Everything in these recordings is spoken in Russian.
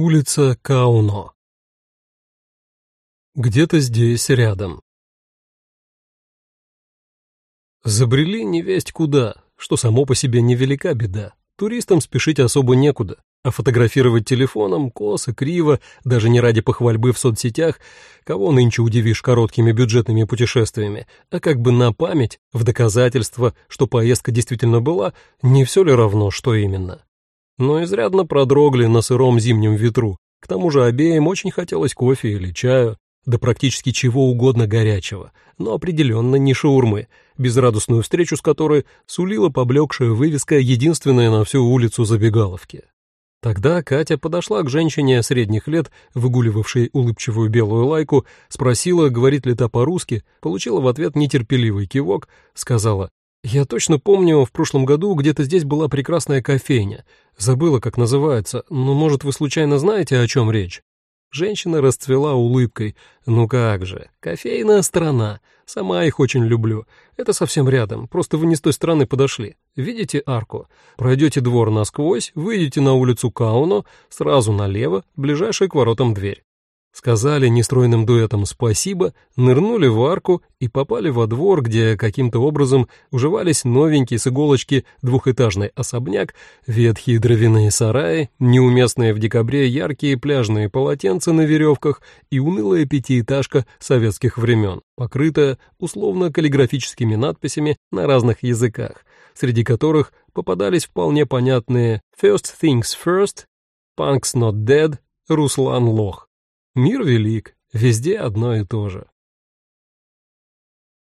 Улица Кауно. Где-то здесь, рядом. Забрели невесть куда, что само по себе невелика беда. Туристам спешить особо некуда, а фотографировать телефоном косо, криво, даже не ради похвальбы в соцсетях, кого нынче удивишь короткими бюджетными путешествиями, а как бы на память, в доказательство, что поездка действительно была, не все ли равно, что именно но изрядно продрогли на сыром зимнем ветру. К тому же обеим очень хотелось кофе или чаю, да практически чего угодно горячего, но определенно не шаурмы, безрадостную встречу с которой сулила поблекшая вывеска единственная на всю улицу забегаловки. Тогда Катя подошла к женщине средних лет, выгуливавшей улыбчивую белую лайку, спросила, говорит ли та по-русски, получила в ответ нетерпеливый кивок, сказала «Я точно помню, в прошлом году где-то здесь была прекрасная кофейня. Забыла, как называется, но, может, вы случайно знаете, о чем речь?» Женщина расцвела улыбкой. «Ну как же, кофейная страна. Сама их очень люблю. Это совсем рядом, просто вы не с той стороны подошли. Видите арку? Пройдете двор насквозь, выйдете на улицу Кауно, сразу налево, ближайшая к воротам дверь. Сказали нестройным дуэтом «спасибо», нырнули в арку и попали во двор, где каким-то образом уживались новенький с иголочки двухэтажный особняк, ветхие дровяные сараи, неуместные в декабре яркие пляжные полотенца на веревках и унылая пятиэтажка советских времен, покрытая условно-каллиграфическими надписями на разных языках, среди которых попадались вполне понятные «First things first», «Punk's not dead», «Руслан Лох». Мир велик, везде одно и то же.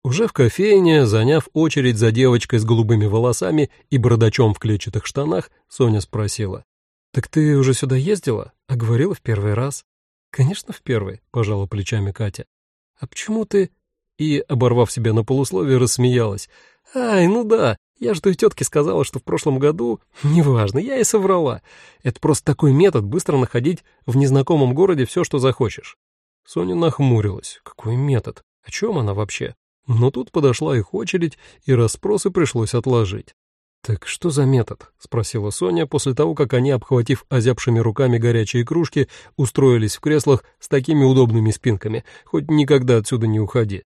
Уже в кофейне, заняв очередь за девочкой с голубыми волосами и бородачом в клетчатых штанах, Соня спросила. «Так ты уже сюда ездила? А говорила в первый раз?» «Конечно, в первый», — пожала плечами Катя. «А почему ты...» И, оборвав себя на полусловие, рассмеялась. «Ай, ну да, я же той тетке сказала, что в прошлом году... Неважно, я и соврала. Это просто такой метод быстро находить в незнакомом городе все, что захочешь. Соня нахмурилась. Какой метод? О чем она вообще? Но тут подошла их очередь, и расспросы пришлось отложить. «Так что за метод?» — спросила Соня после того, как они, обхватив озябшими руками горячие кружки, устроились в креслах с такими удобными спинками, хоть никогда отсюда не уходи.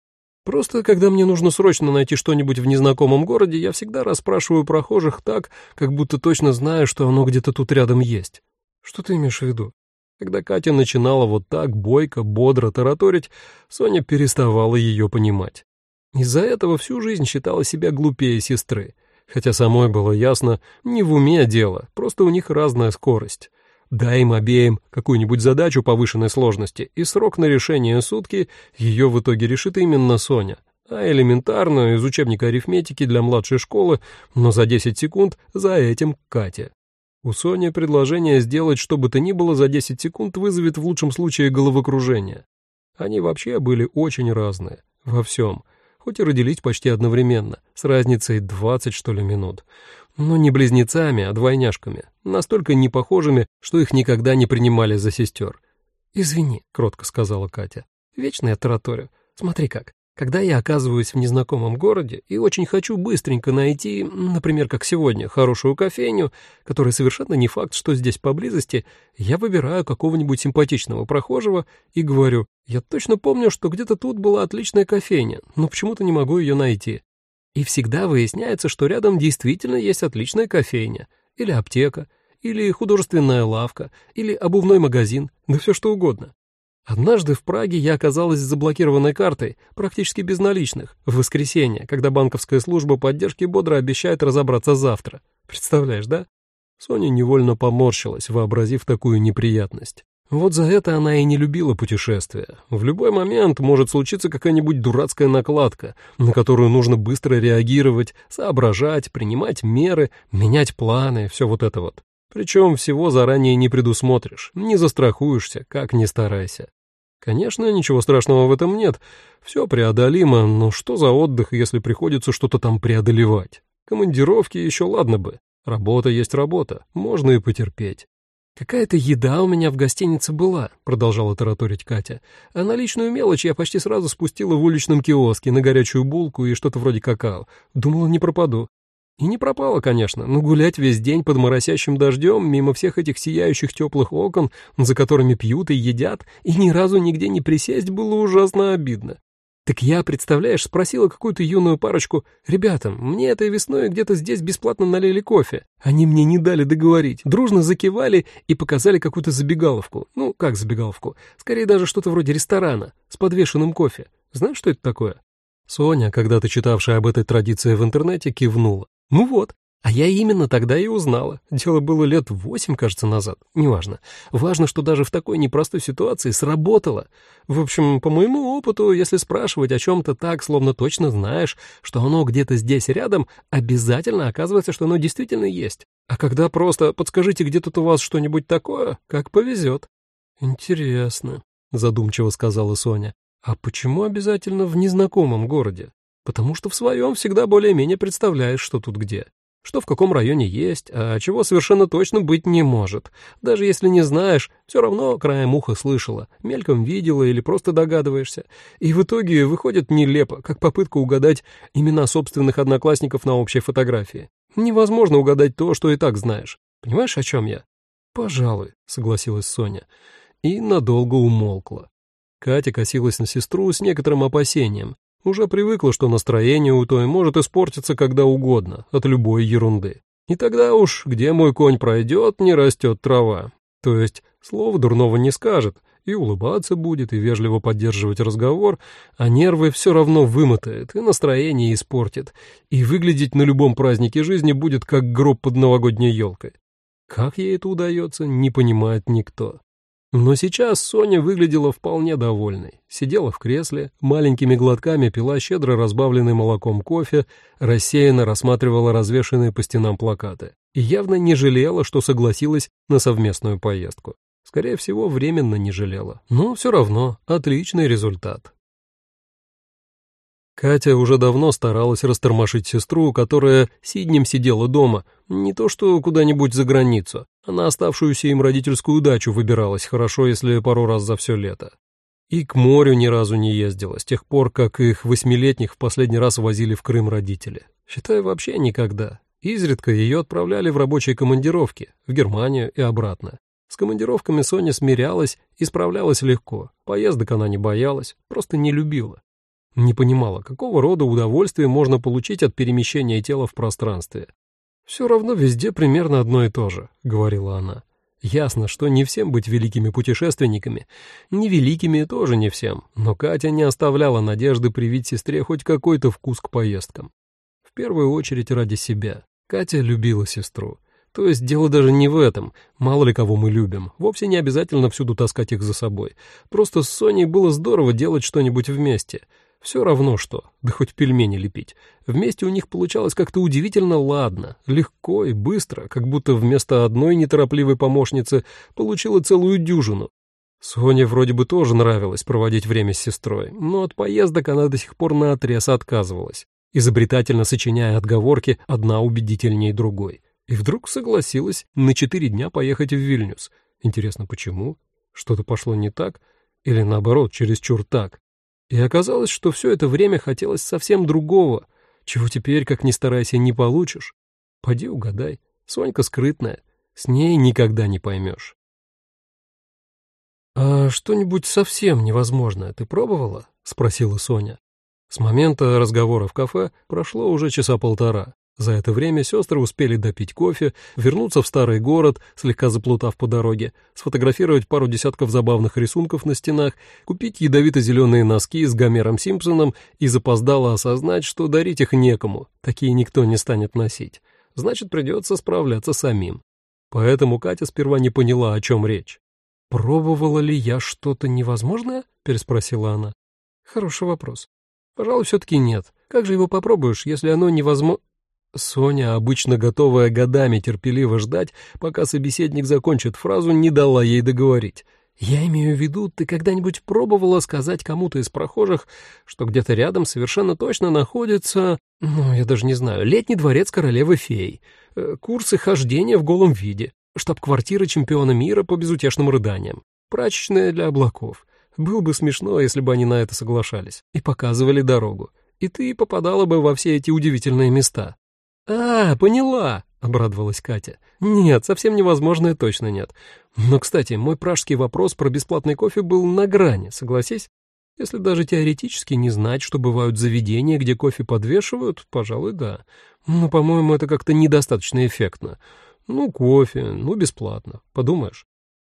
Просто, когда мне нужно срочно найти что-нибудь в незнакомом городе, я всегда расспрашиваю прохожих так, как будто точно знаю, что оно где-то тут рядом есть. Что ты имеешь в виду? Когда Катя начинала вот так бойко, бодро тараторить, Соня переставала ее понимать. Из-за этого всю жизнь считала себя глупее сестры, хотя самой было ясно, не в уме дело, просто у них разная скорость. Дай им обеим какую-нибудь задачу повышенной сложности, и срок на решение сутки ее в итоге решит именно Соня. А элементарную из учебника арифметики для младшей школы, но за 10 секунд за этим Катя. У Сони предложение сделать что бы то ни было за 10 секунд вызовет в лучшем случае головокружение. Они вообще были очень разные, во всем, хоть и родились почти одновременно, с разницей 20 что ли минут но не близнецами, а двойняшками, настолько непохожими, что их никогда не принимали за сестер. «Извини», — кротко сказала Катя, — «вечно я тараторю. Смотри как, когда я оказываюсь в незнакомом городе и очень хочу быстренько найти, например, как сегодня, хорошую кофейню, которая совершенно не факт, что здесь поблизости, я выбираю какого-нибудь симпатичного прохожего и говорю, я точно помню, что где-то тут была отличная кофейня, но почему-то не могу ее найти. И всегда выясняется, что рядом действительно есть отличная кофейня, или аптека, или художественная лавка, или обувной магазин, да все что угодно. Однажды в Праге я оказалась с заблокированной картой, практически без наличных, в воскресенье, когда банковская служба поддержки бодро обещает разобраться завтра. Представляешь, да? Соня невольно поморщилась, вообразив такую неприятность. Вот за это она и не любила путешествия. В любой момент может случиться какая-нибудь дурацкая накладка, на которую нужно быстро реагировать, соображать, принимать меры, менять планы, все вот это вот. Причем всего заранее не предусмотришь, не застрахуешься, как ни старайся. Конечно, ничего страшного в этом нет, все преодолимо, но что за отдых, если приходится что-то там преодолевать? Командировки еще ладно бы, работа есть работа, можно и потерпеть. «Какая-то еда у меня в гостинице была», — продолжала тараторить Катя. «А наличную мелочь я почти сразу спустила в уличном киоске на горячую булку и что-то вроде какао. Думала, не пропаду. И не пропала, конечно, но гулять весь день под моросящим дождем мимо всех этих сияющих теплых окон, за которыми пьют и едят, и ни разу нигде не присесть было ужасно обидно. Так я, представляешь, спросила какую-то юную парочку, «Ребята, мне этой весной где-то здесь бесплатно налили кофе». Они мне не дали договорить, дружно закивали и показали какую-то забегаловку. Ну, как забегаловку? Скорее даже что-то вроде ресторана с подвешенным кофе. Знаешь, что это такое? Соня, когда-то читавшая об этой традиции в интернете, кивнула. Ну вот, а я именно тогда и узнала. Дело было лет восемь, кажется, назад. Неважно. Важно, что даже в такой непростой ситуации сработало. В общем, по моему опыту, если спрашивать о чем-то так, словно точно знаешь, что оно где-то здесь рядом, обязательно оказывается, что оно действительно есть. А когда просто «подскажите, где тут у вас что-нибудь такое», как повезет. «Интересно», — задумчиво сказала Соня. «А почему обязательно в незнакомом городе?» потому что в своем всегда более-менее представляешь, что тут где. Что в каком районе есть, а чего совершенно точно быть не может. Даже если не знаешь, все равно краем уха слышала, мельком видела или просто догадываешься. И в итоге выходит нелепо, как попытка угадать имена собственных одноклассников на общей фотографии. Невозможно угадать то, что и так знаешь. Понимаешь, о чем я? «Пожалуй», — согласилась Соня. И надолго умолкла. Катя косилась на сестру с некоторым опасением, уже привыкла, что настроение у той может испортиться когда угодно, от любой ерунды. И тогда уж, где мой конь пройдет, не растет трава. То есть, слова дурного не скажет, и улыбаться будет, и вежливо поддерживать разговор, а нервы все равно вымотает, и настроение испортит, и выглядеть на любом празднике жизни будет как гроб под новогодней елкой. Как ей это удается, не понимает никто. Но сейчас Соня выглядела вполне довольной. Сидела в кресле, маленькими глотками пила щедро разбавленный молоком кофе, рассеянно рассматривала развешанные по стенам плакаты и явно не жалела, что согласилась на совместную поездку. Скорее всего, временно не жалела. Но все равно отличный результат. Катя уже давно старалась растормошить сестру, которая сиднем сидела дома, не то что куда-нибудь за границу, на оставшуюся им родительскую дачу выбиралась, хорошо, если пару раз за все лето. И к морю ни разу не ездила, с тех пор, как их восьмилетних в последний раз возили в Крым родители. Считай, вообще никогда. Изредка ее отправляли в рабочие командировки, в Германию и обратно. С командировками Соня смирялась и справлялась легко. Поездок она не боялась, просто не любила. Не понимала, какого рода удовольствие можно получить от перемещения тела в пространстве. «Все равно везде примерно одно и то же», — говорила она. Ясно, что не всем быть великими путешественниками, не великими тоже не всем, но Катя не оставляла надежды привить сестре хоть какой-то вкус к поездкам. В первую очередь ради себя. Катя любила сестру. То есть дело даже не в этом, мало ли кого мы любим, вовсе не обязательно всюду таскать их за собой. Просто с Соней было здорово делать что-нибудь вместе — все равно что, да хоть пельмени лепить. Вместе у них получалось как-то удивительно ладно, легко и быстро, как будто вместо одной неторопливой помощницы получила целую дюжину. Соне вроде бы тоже нравилось проводить время с сестрой, но от поездок она до сих пор наотрез отказывалась, изобретательно сочиняя отговорки одна убедительнее другой. И вдруг согласилась на четыре дня поехать в Вильнюс. Интересно, почему? Что-то пошло не так? Или наоборот, чересчур так? И оказалось, что все это время хотелось совсем другого, чего теперь, как ни старайся, не получишь. Поди угадай, Сонька скрытная, с ней никогда не поймешь. «А что-нибудь совсем невозможное ты пробовала?» — спросила Соня. С момента разговора в кафе прошло уже часа полтора. За это время сестры успели допить кофе, вернуться в старый город, слегка заплутав по дороге, сфотографировать пару десятков забавных рисунков на стенах, купить ядовито-зеленые носки с Гомером Симпсоном и запоздало осознать, что дарить их некому, такие никто не станет носить. Значит, придется справляться самим. Поэтому Катя сперва не поняла, о чем речь. «Пробовала ли я что-то невозможное?» — переспросила она. «Хороший вопрос. Пожалуй, все-таки нет. Как же его попробуешь, если оно невозможно...» Соня, обычно готовая годами терпеливо ждать, пока собеседник закончит фразу, не дала ей договорить. «Я имею в виду, ты когда-нибудь пробовала сказать кому-то из прохожих, что где-то рядом совершенно точно находится, ну, я даже не знаю, летний дворец королевы-фей, э, курсы хождения в голом виде, штаб-квартира чемпиона мира по безутешным рыданиям, прачечная для облаков. Было бы смешно, если бы они на это соглашались и показывали дорогу, и ты попадала бы во все эти удивительные места». «А, поняла!» — обрадовалась Катя. «Нет, совсем невозможное точно нет. Но, кстати, мой пражский вопрос про бесплатный кофе был на грани, согласись? Если даже теоретически не знать, что бывают заведения, где кофе подвешивают, пожалуй, да. Но, по-моему, это как-то недостаточно эффектно. Ну, кофе, ну, бесплатно, подумаешь.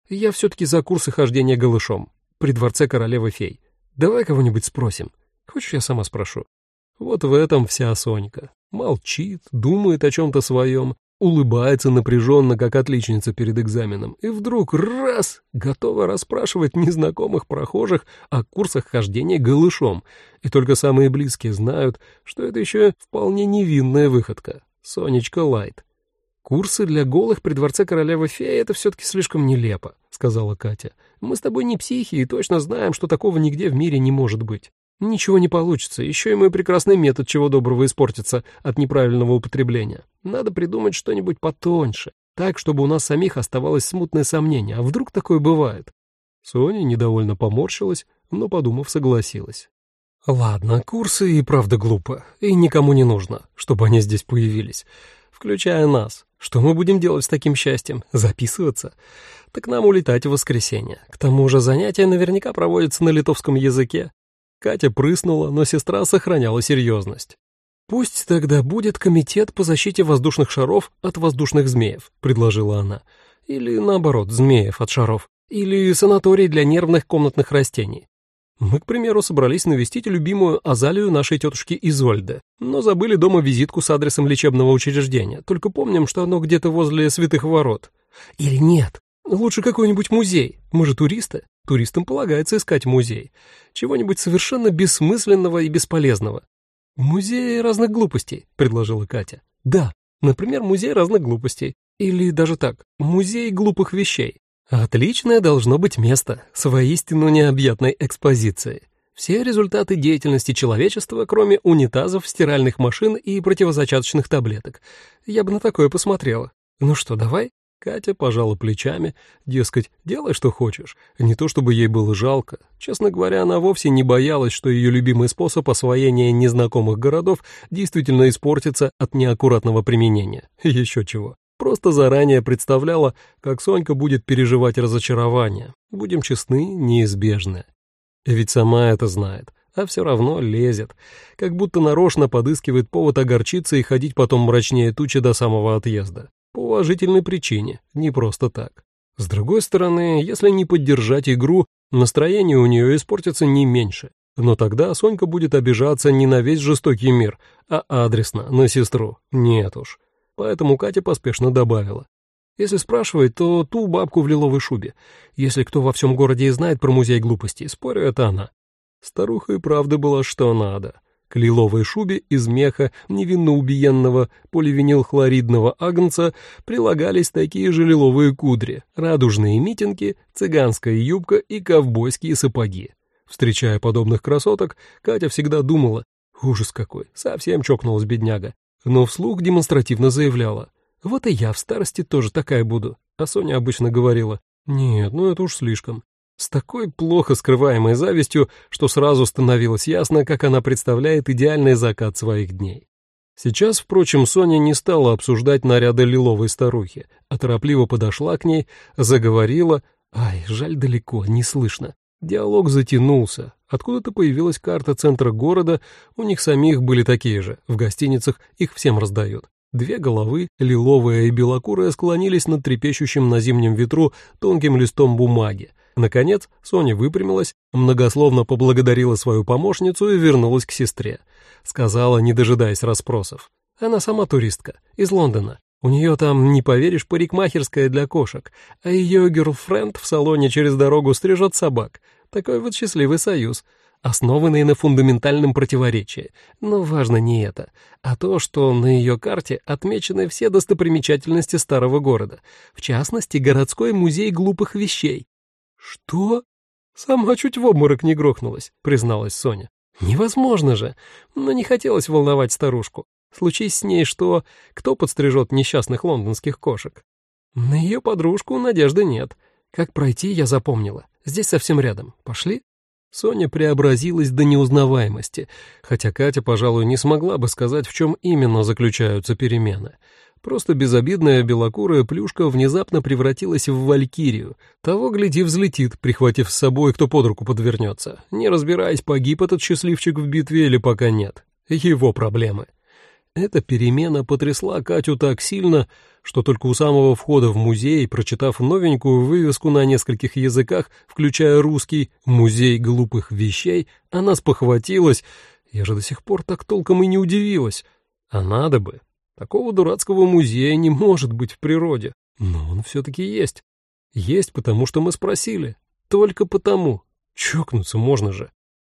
Я все-таки за курсы хождения голышом при дворце королевы фей. Давай кого-нибудь спросим. Хочешь, я сама спрошу? Вот в этом вся Сонька. Молчит, думает о чем-то своем, улыбается напряженно, как отличница перед экзаменом, и вдруг раз готова расспрашивать незнакомых прохожих о курсах хождения голышом, и только самые близкие знают, что это еще вполне невинная выходка. Сонечка Лайт. «Курсы для голых при дворце королевы феи — это все-таки слишком нелепо», — сказала Катя. «Мы с тобой не психи и точно знаем, что такого нигде в мире не может быть. Ничего не получится, еще и мой прекрасный метод чего доброго испортится от неправильного употребления. Надо придумать что-нибудь потоньше, так, чтобы у нас самих оставалось смутное сомнение, а вдруг такое бывает?» Соня недовольно поморщилась, но, подумав, согласилась. «Ладно, курсы и правда глупо, и никому не нужно, чтобы они здесь появились, включая нас. Что мы будем делать с таким счастьем? Записываться? Так нам улетать в воскресенье. К тому же занятия наверняка проводятся на литовском языке. Катя прыснула, но сестра сохраняла серьезность. «Пусть тогда будет комитет по защите воздушных шаров от воздушных змеев», — предложила она. «Или, наоборот, змеев от шаров. Или санаторий для нервных комнатных растений. Мы, к примеру, собрались навестить любимую азалию нашей тетушки Изольды, но забыли дома визитку с адресом лечебного учреждения, только помним, что оно где-то возле святых ворот. Или нет, лучше какой-нибудь музей. Мы же туристы. Туристам полагается искать музей. Чего-нибудь совершенно бессмысленного и бесполезного. «Музей разных глупостей», — предложила Катя. «Да, например, музей разных глупостей. Или даже так, музей глупых вещей. Отличное должно быть место с воистину необъятной экспозицией. Все результаты деятельности человечества, кроме унитазов, стиральных машин и противозачаточных таблеток. Я бы на такое посмотрела. Ну что, давай? Катя пожала плечами, дескать, делай, что хочешь. Не то чтобы ей было жалко. Честно говоря, она вовсе не боялась, что ее любимый способ освоения незнакомых городов действительно испортится от неаккуратного применения. Еще чего. Просто заранее представляла, как Сонька будет переживать разочарование. Будем честны, неизбежное. Ведь сама это знает, а все равно лезет, как будто нарочно подыскивает повод огорчиться и ходить потом мрачнее тучи до самого отъезда. По уважительной причине, не просто так. С другой стороны, если не поддержать игру, настроение у нее испортится не меньше. Но тогда Сонька будет обижаться не на весь жестокий мир, а адресно, на сестру. Нет уж. Поэтому Катя поспешно добавила. Если спрашивать, то ту бабку в лиловой шубе. Если кто во всем городе и знает про музей глупостей, спорю, это она. Старуха и правда была что надо. К лиловой шубе из меха невинно убиенного поливинилхлоридного агнца прилагались такие же лиловые кудри, радужные митинги, цыганская юбка и ковбойские сапоги. Встречая подобных красоток, Катя всегда думала, ужас какой, совсем чокнулась бедняга, но вслух демонстративно заявляла. «Вот и я в старости тоже такая буду». А Соня обычно говорила, «Нет, ну это уж слишком». С такой плохо скрываемой завистью, что сразу становилось ясно, как она представляет идеальный закат своих дней. Сейчас, впрочем, Соня не стала обсуждать наряды лиловой старухи, а торопливо подошла к ней, заговорила. Ай, жаль далеко, не слышно. Диалог затянулся. Откуда-то появилась карта центра города, у них самих были такие же, в гостиницах их всем раздают. Две головы, лиловая и белокурая, склонились над трепещущим на зимнем ветру тонким листом бумаги. Наконец, Соня выпрямилась, многословно поблагодарила свою помощницу и вернулась к сестре. Сказала, не дожидаясь расспросов. Она сама туристка, из Лондона. У нее там, не поверишь, парикмахерская для кошек, а ее герлфренд в салоне через дорогу стрижет собак. Такой вот счастливый союз, основанный на фундаментальном противоречии. Но важно не это, а то, что на ее карте отмечены все достопримечательности старого города, в частности, городской музей глупых вещей. «Что?» «Сама чуть в обморок не грохнулась», — призналась Соня. «Невозможно же, но не хотелось волновать старушку. Случись с ней что, кто подстрижет несчастных лондонских кошек? На ее подружку надежды нет. Как пройти, я запомнила. Здесь совсем рядом. Пошли?» Соня преобразилась до неузнаваемости, хотя Катя, пожалуй, не смогла бы сказать, в чем именно заключаются перемены. Просто безобидная белокурая плюшка внезапно превратилась в валькирию. Того, гляди, взлетит, прихватив с собой, кто под руку подвернется. Не разбираясь, погиб этот счастливчик в битве или пока нет. Его проблемы. Эта перемена потрясла Катю так сильно, что только у самого входа в музей, прочитав новенькую вывеску на нескольких языках, включая русский «Музей глупых вещей», она спохватилась. Я же до сих пор так толком и не удивилась. А надо бы. Такого дурацкого музея не может быть в природе. Но он все-таки есть. Есть, потому что мы спросили. Только потому. Чокнуться можно же.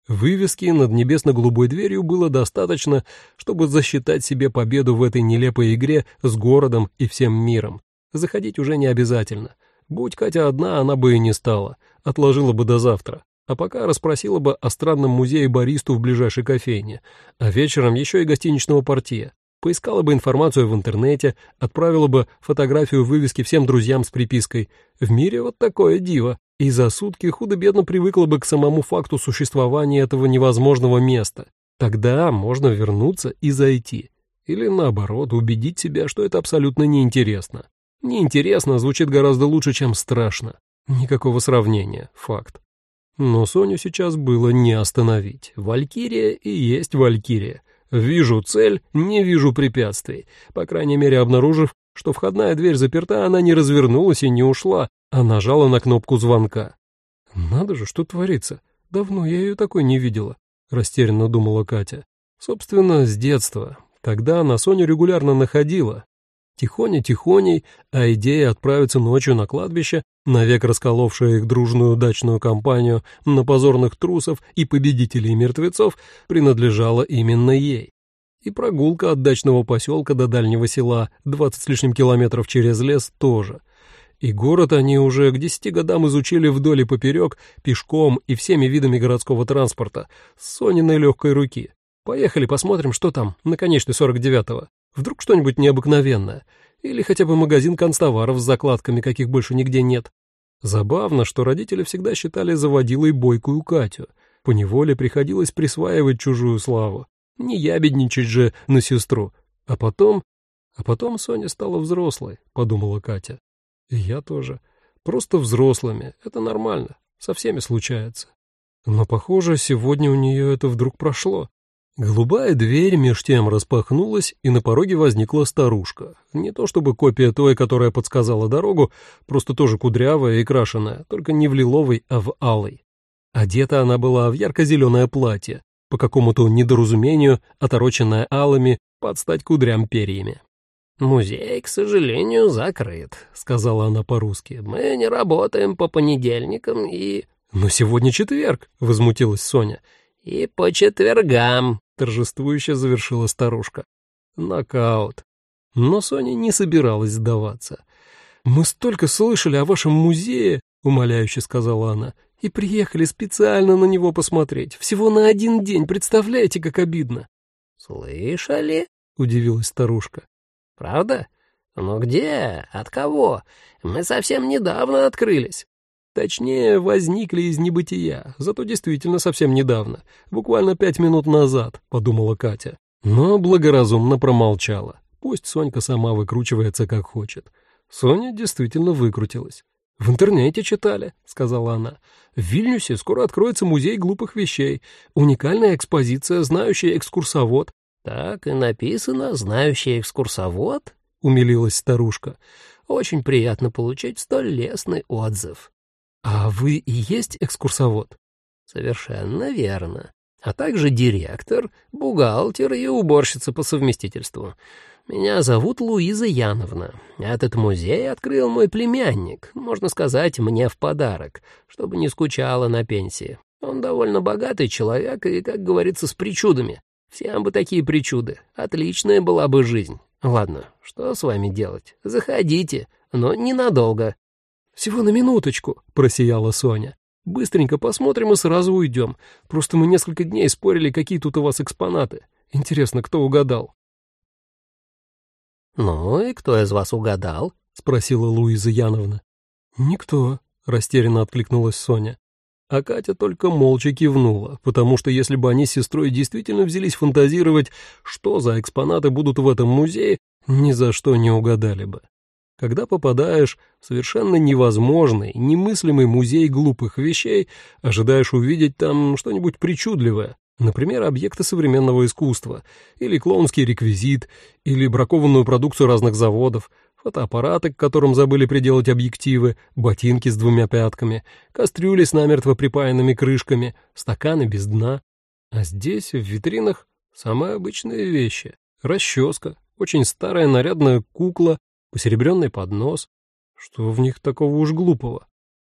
Вывески над небесно-голубой дверью было достаточно, чтобы засчитать себе победу в этой нелепой игре с городом и всем миром. Заходить уже не обязательно. Будь Катя одна, она бы и не стала, отложила бы до завтра. А пока расспросила бы о странном музее баристу в ближайшей кофейне, а вечером еще и гостиничного портье. Поискала бы информацию в интернете, отправила бы фотографию вывески всем друзьям с припиской «В мире вот такое диво» и за сутки худо-бедно привыкла бы к самому факту существования этого невозможного места. Тогда можно вернуться и зайти. Или наоборот, убедить себя, что это абсолютно неинтересно. Неинтересно звучит гораздо лучше, чем страшно. Никакого сравнения, факт. Но Соню сейчас было не остановить. Валькирия и есть Валькирия. Вижу цель, не вижу препятствий. По крайней мере, обнаружив, что входная дверь заперта, она не развернулась и не ушла, а нажала на кнопку звонка. «Надо же, что творится. Давно я ее такой не видела», — растерянно думала Катя. «Собственно, с детства. Тогда она Соню регулярно находила. Тихоня-тихоней, а идея отправиться ночью на кладбище, навек расколовшая их дружную дачную компанию на позорных трусов и победителей мертвецов, принадлежала именно ей. И прогулка от дачного поселка до дальнего села, 20 с лишним километров через лес, тоже. И город они уже к десяти годам изучили вдоль и поперек, пешком и всеми видами городского транспорта, с Сониной легкой руки. Поехали посмотрим, что там, на конечной 49-го. Вдруг что-нибудь необыкновенное. Или хотя бы магазин констоваров с закладками, каких больше нигде нет. Забавно, что родители всегда считали заводилой бойкую Катю. Поневоле приходилось присваивать чужую славу. Не ябедничать же на сестру. А потом... А потом Соня стала взрослой, подумала Катя. И я тоже. Просто взрослыми. Это нормально. Со всеми случается. Но, похоже, сегодня у нее это вдруг прошло. Голубая дверь меж тем распахнулась, и на пороге возникла старушка. Не то чтобы копия той, которая подсказала дорогу, просто тоже кудрявая и крашеная, только не в лиловой, а в алой. Одета она была в ярко-зеленое платье, по какому-то недоразумению, отороченное алыми под стать кудрям перьями. «Музей, к сожалению, закрыт», — сказала она по-русски. «Мы не работаем по понедельникам и...» «Но сегодня четверг», — возмутилась Соня. «И по четвергам», — торжествующе завершила старушка. Нокаут. Но Соня не собиралась сдаваться. «Мы столько слышали о вашем музее», — умоляюще сказала она, «и приехали специально на него посмотреть. Всего на один день, представляете, как обидно». «Слышали?» — удивилась старушка. Правда? Ну где? От кого? Мы совсем недавно открылись. Точнее, возникли из небытия, зато действительно совсем недавно, буквально пять минут назад, подумала Катя. Но благоразумно промолчала. Пусть Сонька сама выкручивается как хочет. Соня действительно выкрутилась. «В интернете читали», — сказала она. «В Вильнюсе скоро откроется музей глупых вещей. Уникальная экспозиция, знающая экскурсовод. «Так и написано, знающий экскурсовод?» — умилилась старушка. «Очень приятно получить столь лестный отзыв». «А вы и есть экскурсовод?» «Совершенно верно. А также директор, бухгалтер и уборщица по совместительству. Меня зовут Луиза Яновна. Этот музей открыл мой племянник, можно сказать, мне в подарок, чтобы не скучала на пенсии. Он довольно богатый человек и, как говорится, с причудами. Всем бы такие причуды. Отличная была бы жизнь. Ладно, что с вами делать? Заходите, но ненадолго. Всего на минуточку, просияла Соня. Быстренько посмотрим и сразу уйдем. Просто мы несколько дней спорили, какие тут у вас экспонаты. Интересно, кто угадал? «Ну и кто из вас угадал?» — спросила Луиза Яновна. «Никто», — растерянно откликнулась Соня. А Катя только молча кивнула, потому что если бы они с сестрой действительно взялись фантазировать, что за экспонаты будут в этом музее, ни за что не угадали бы. Когда попадаешь в совершенно невозможный, немыслимый музей глупых вещей, ожидаешь увидеть там что-нибудь причудливое, например, объекты современного искусства, или клоунский реквизит, или бракованную продукцию разных заводов, фотоаппараты, к которым забыли приделать объективы, ботинки с двумя пятками, кастрюли с намертво припаянными крышками, стаканы без дна. А здесь, в витринах, самые обычные вещи. Расческа, очень старая нарядная кукла, посеребренный поднос. Что в них такого уж глупого?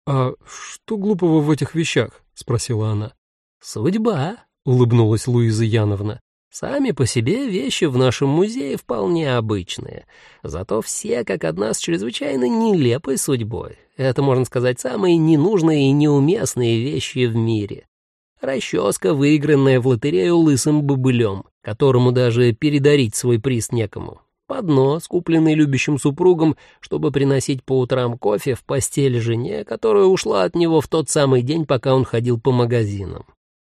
«А что глупого в этих вещах?» — спросила она. «Судьба», — улыбнулась Луиза Яновна. «Сами по себе вещи в нашем музее вполне обычные, зато все как одна с чрезвычайно нелепой судьбой. Это, можно сказать, самые ненужные и неуместные вещи в мире. Расческа, выигранная в лотерею лысым бобылем, которому даже передарить свой приз некому поднос, купленный любящим супругом, чтобы приносить по утрам кофе в постель жене, которая ушла от него в тот самый день, пока он ходил по магазинам.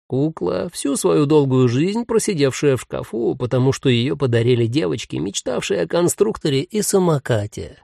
Кукла, всю свою долгую жизнь просидевшая в шкафу, потому что ее подарили девочке, мечтавшие о конструкторе и самокате.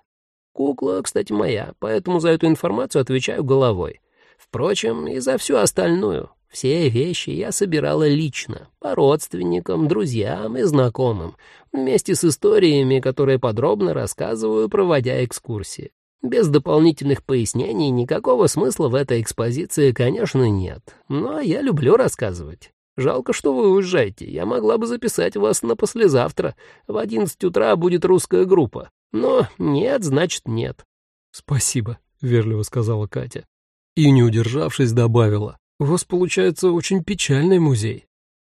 Кукла, кстати, моя, поэтому за эту информацию отвечаю головой. Впрочем, и за всю остальную. Все вещи я собирала лично, по родственникам, друзьям и знакомым, вместе с историями, которые подробно рассказываю, проводя экскурсии. Без дополнительных пояснений никакого смысла в этой экспозиции, конечно, нет. Но я люблю рассказывать. Жалко, что вы уезжаете. Я могла бы записать вас на послезавтра. В одиннадцать утра будет русская группа. Но нет, значит, нет. — Спасибо, — вежливо сказала Катя. И, не удержавшись, добавила. У вас получается очень печальный музей.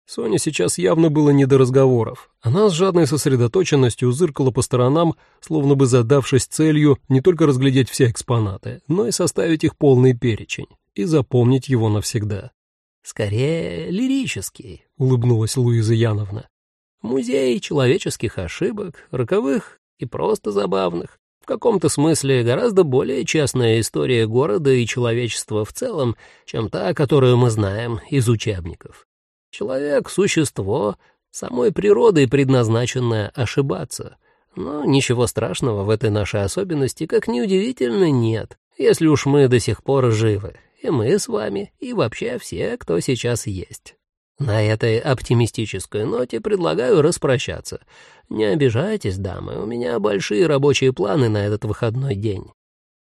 Соня сейчас явно было не до разговоров. Она с жадной сосредоточенностью зыркала по сторонам, словно бы задавшись целью не только разглядеть все экспонаты, но и составить их полный перечень и запомнить его навсегда. «Скорее, лирический», — улыбнулась Луиза Яновна. «Музей человеческих ошибок, роковых и просто забавных, каком-то смысле гораздо более честная история города и человечества в целом, чем та, которую мы знаем из учебников. Человек — существо, самой природой предназначенное ошибаться. Но ничего страшного в этой нашей особенности, как ни удивительно, нет, если уж мы до сих пор живы, и мы с вами, и вообще все, кто сейчас есть. На этой оптимистической ноте предлагаю распрощаться. Не обижайтесь, дамы, у меня большие рабочие планы на этот выходной день.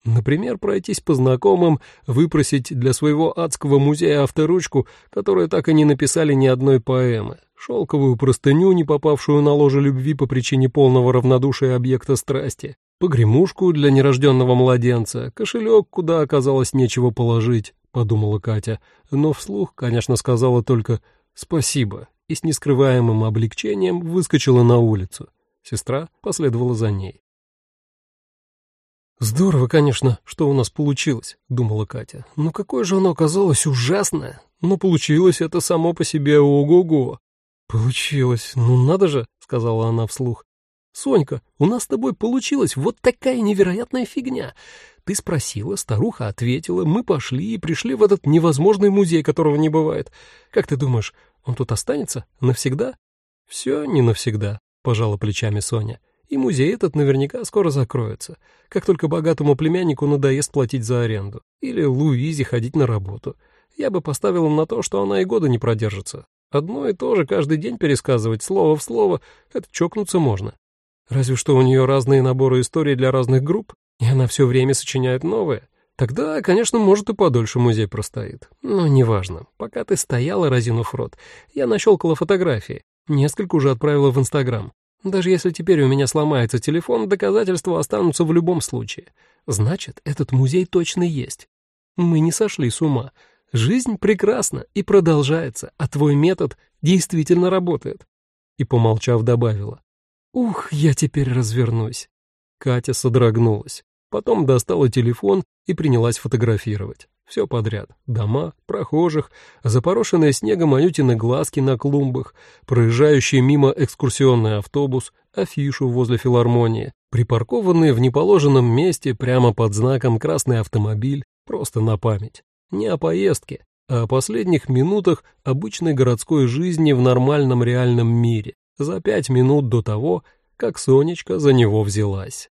Например, пройтись по знакомым, выпросить для своего адского музея авторучку, которую так и не написали ни одной поэмы, шелковую простыню, не попавшую на ложе любви по причине полного равнодушия объекта страсти, погремушку для нерожденного младенца, кошелек, куда оказалось нечего положить, — подумала Катя, но вслух, конечно, сказала только «Спасибо», и с нескрываемым облегчением выскочила на улицу. Сестра последовала за ней. «Здорово, конечно, что у нас получилось», — думала Катя. «Но какое же оно оказалось ужасное! Но получилось это само по себе ого-го!» «Получилось, ну надо же», — сказала она вслух. «Сонька, у нас с тобой получилась вот такая невероятная фигня. Ты спросила, старуха ответила, мы пошли и пришли в этот невозможный музей, которого не бывает. Как ты думаешь, он тут останется? Навсегда?» «Все не навсегда», — пожала плечами Соня. «И музей этот наверняка скоро закроется, как только богатому племяннику надоест платить за аренду. Или Луизе ходить на работу. Я бы поставила на то, что она и года не продержится. Одно и то же каждый день пересказывать слово в слово — это чокнуться можно. Разве что у нее разные наборы историй для разных групп, и она все время сочиняет новые. Тогда, конечно, может и подольше музей простоит. Но неважно. Пока ты стояла, разинув рот, я нащелкала фотографии. Несколько уже отправила в Инстаграм. Даже если теперь у меня сломается телефон, доказательства останутся в любом случае. Значит, этот музей точно есть. Мы не сошли с ума. Жизнь прекрасна и продолжается, а твой метод действительно работает. И, помолчав, добавила. Ух, я теперь развернусь. Катя содрогнулась. Потом достала телефон и принялась фотографировать. Все подряд. Дома, прохожих, запорошенные снегом анютины глазки на клумбах, проезжающий мимо экскурсионный автобус, афишу возле филармонии, припаркованный в неположенном месте прямо под знаком «Красный автомобиль», просто на память. Не о поездке, о последних минутах обычной городской жизни в нормальном реальном мире, за пять минут до того, как Сонечка за него взялась.